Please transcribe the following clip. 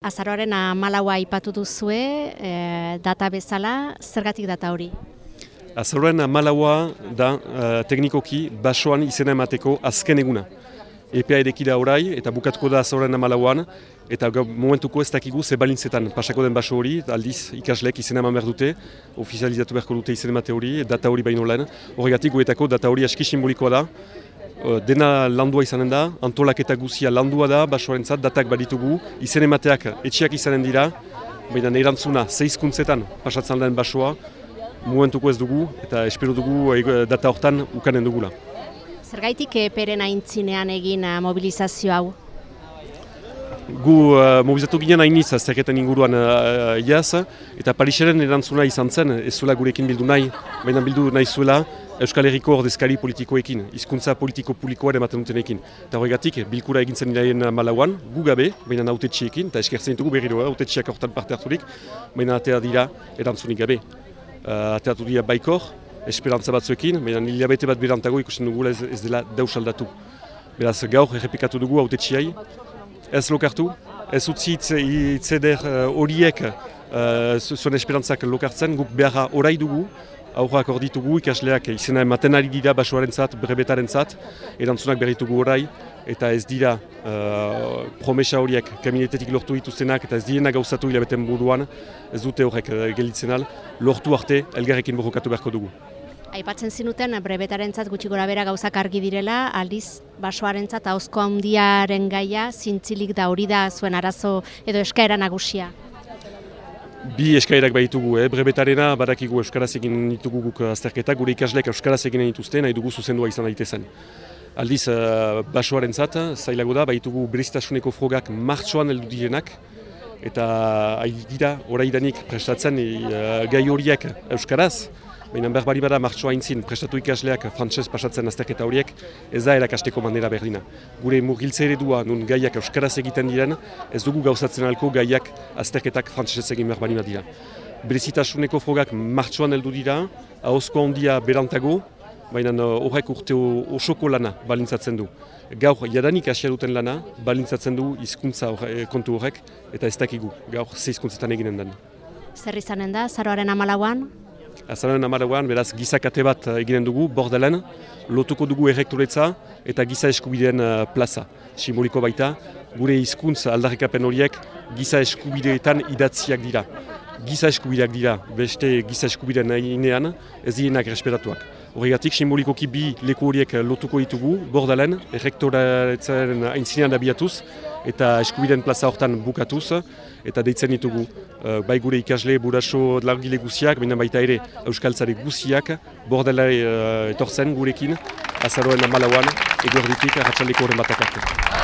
Azaroaren amalaua ipatu duzue, e, data bezala, zergatik data hori? Azaroaren amalaua da uh, teknikoki basoan izena emateko azken eguna. EPA edeki da orai eta bukatuko da azaroaren amalauan eta momentuko ez dakigu ze balintzetan pasako den baso hori, aldiz ikaslek izena eman behar dute, ofizializatu beharko dute izena emate hori, data hori baino lehen. Horregatik guetako data hori aski simbolikoa da, dena landua izanen da, antolaketa guzia landua da, basoaren zat, datak baditugu, izen emateak etxeak izanen dira, baina erantzuna zeizkuntzetan pasatzen den basoa, momentuko ez dugu, eta espero dugu data hortan ukanen dugula. Zergaitik peren aintzinean egin mobilizazio hau? Gu uh, mobilizatu ginen hainiz azterketan inguruan uh, iaz, eta Parixeren erantzuna izan zen, ez zuela gurekin bildu nahi, baina bildu nahi zuela, Euskal Herriko ordezkari politikoekin, hizkuntza politiko publikoa ematen dutenekin. Eta horregatik, bilkura egintzen iraien malauan, gu gabe, baina nautetxiekin, eta eskertzen ditugu berriro, nautetxiak hortan parte harturik, baina atea dira erantzunik gabe. Uh, ateatu dira baikor, esperantza batzuekin, baina hilabete bat berantago ikusten dugu ez, ez dela deusaldatu. Beraz, gaur errepikatu dugu autetxiai, ez lokartu, ez utzi itzeder horiek uh, zuen esperantzak lokartzen, guk beharra orai dugu, aurrak hor ditugu ikasleak izena ematen ari dira basoaren zat, brebetaren zat, erantzunak berritugu orai, eta ez dira uh, promesa horiek kaminetetik lortu dituztenak, eta ez direna gauzatu hilabeten buruan, ez dute horrek uh, gelitzen al, lortu arte elgarrekin borrokatu beharko dugu. Aipatzen zinuten brebetaren zat gutxi gora bera gauzak argi direla, aldiz basoaren zat hauzko handiaren gaia, zintzilik da hori da zuen arazo edo eskaera nagusia. Bi eskairak baitugu, eh? brebetarena badakigu Euskaraz egin ditugu guk azterketak, gure ikaslek Euskaraz egin dituzte, nahi dugu zuzendua izan daitezen. Aldiz, uh, basoaren zat, zailago da, baitugu beriztasuneko frogak martxoan heldu direnak, eta hain dira, oraidanik prestatzen uh, gai horiek Euskaraz, Baina berbari bada martxoa intzin prestatu ikasleak frantses pasatzen azterketa horiek, ez da erakasteko manera berdina. Gure murgiltze eredua nun gaiak euskaraz egiten diren, ez dugu gauzatzen alko gaiak azterketak frantsesez egin berbari dira. Berezitasuneko frogak martxoan heldu dira, ahozko handia berantago, baina horrek urte osoko lana balintzatzen du. Gaur jadanik asia duten lana balintzatzen du hizkuntza kontu horrek, eta ez dakigu, gaur ze hizkuntzetan eginen den. Zer izanen da, zaroaren amalauan? Azaren amareguan, beraz, gizakate bat eginen dugu, bordelen, lotuko dugu errektoretza eta giza eskubideen plaza. Simboliko baita, gure hizkuntz aldarrikapen horiek giza eskubideetan idatziak dira. Giza eskubideak dira, beste giza eskubideen inean, ez direnak respetatuak. Horregatik, simbolikoki bi leku horiek lotuko ditugu, bordelen, errektoretzaren aintzinean abiatuz, eta eskubideen plaza hortan bukatuz, eta deitzen ditugu uh, bai gure ikasle buraso largile guziak, baina baita ere euskaltzare guziak, bordela uh, etortzen gurekin, azaroen amalauan, egorditik, arratxaleko horren batak.